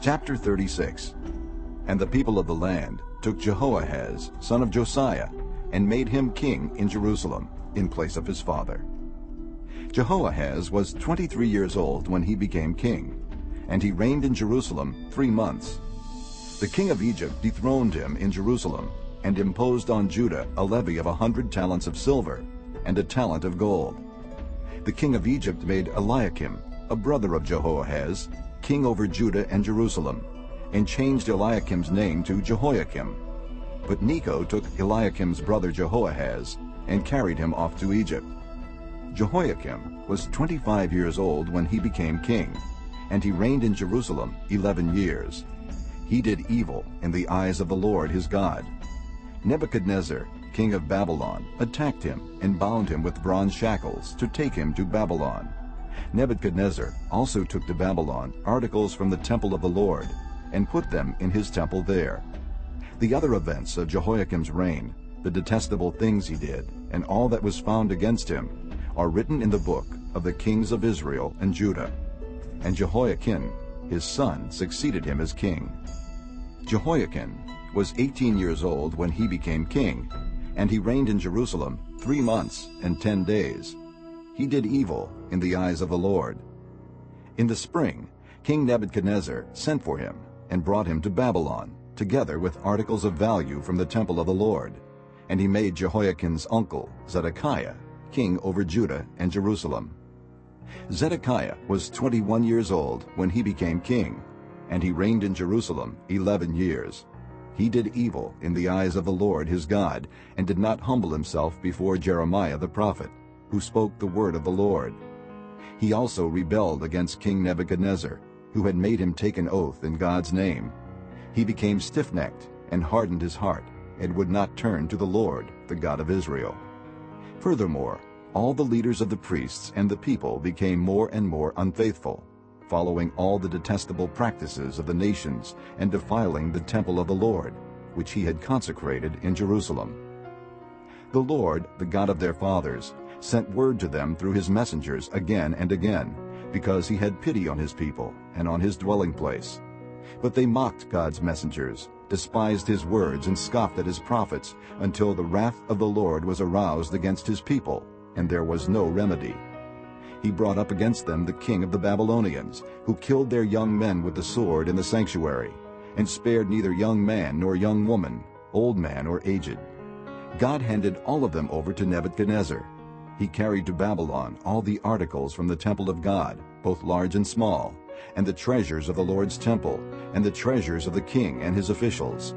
Chapter 36 And the people of the land took Jehoahaz, son of Josiah, and made him king in Jerusalem, in place of his father. Jehoahaz was 23 years old when he became king, and he reigned in Jerusalem three months. The king of Egypt dethroned him in Jerusalem, and imposed on Judah a levy of a hundred talents of silver and a talent of gold. The king of Egypt made Eliakim, a brother of Jehoahaz, king over Judah and Jerusalem, and changed Eliakim's name to Jehoiakim. But Necho took Eliakim's brother Jehoahaz and carried him off to Egypt. Jehoiakim was 25 years old when he became king, and he reigned in Jerusalem 11 years. He did evil in the eyes of the Lord his God. Nebuchadnezzar, king of Babylon, attacked him and bound him with bronze shackles to take him to Babylon. Nebuchadnezzar also took to Babylon articles from the temple of the Lord and put them in his temple there. The other events of Jehoiakim's reign, the detestable things he did, and all that was found against him, are written in the book of the kings of Israel and Judah. And Jehoiachin, his son, succeeded him as king. Jehoiachin was 18 years old when he became king, and he reigned in Jerusalem three months and ten days. He did evil in the eyes of the Lord. In the spring, King Nebuchadnezzar sent for him and brought him to Babylon, together with articles of value from the temple of the Lord. And he made Jehoiachin's uncle, Zedekiah, king over Judah and Jerusalem. Zedekiah was 21 years old when he became king, and he reigned in Jerusalem 11 years. He did evil in the eyes of the Lord his God, and did not humble himself before Jeremiah the prophet, who spoke the word of the Lord. He also rebelled against King Nebuchadnezzar, who had made him take an oath in God's name. He became stiff-necked and hardened his heart, and would not turn to the Lord, the God of Israel. Furthermore, all the leaders of the priests and the people became more and more unfaithful, following all the detestable practices of the nations and defiling the temple of the Lord, which he had consecrated in Jerusalem. The Lord, the God of their fathers, sent word to them through his messengers again and again, because he had pity on his people and on his dwelling place. But they mocked God's messengers, despised his words, and scoffed at his prophets, until the wrath of the Lord was aroused against his people, and there was no remedy he brought up against them the king of the Babylonians, who killed their young men with the sword in the sanctuary, and spared neither young man nor young woman, old man or aged. God handed all of them over to Nebuchadnezzar. He carried to Babylon all the articles from the temple of God, both large and small, and the treasures of the Lord's temple, and the treasures of the king and his officials.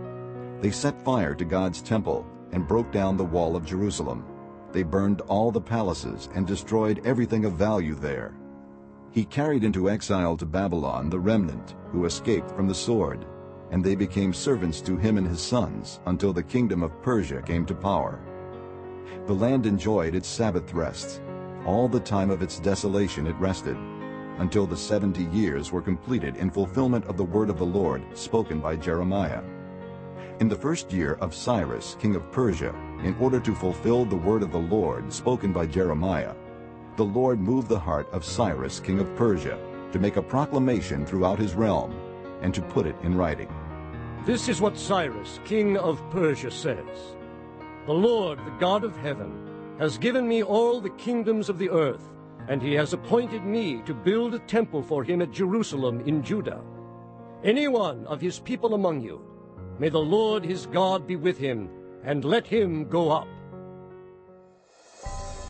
They set fire to God's temple and broke down the wall of Jerusalem. They burned all the palaces and destroyed everything of value there. He carried into exile to Babylon the remnant who escaped from the sword, and they became servants to him and his sons until the kingdom of Persia came to power. The land enjoyed its Sabbath rests. All the time of its desolation it rested, until the seventy years were completed in fulfillment of the word of the Lord spoken by Jeremiah. In the first year of Cyrus, king of Persia, in order to fulfill the word of the Lord spoken by Jeremiah, the Lord moved the heart of Cyrus, king of Persia, to make a proclamation throughout his realm and to put it in writing. This is what Cyrus, king of Persia, says. The Lord, the God of heaven, has given me all the kingdoms of the earth, and he has appointed me to build a temple for him at Jerusalem in Judah. Any one of his people among you May the Lord his God be with him, and let him go up.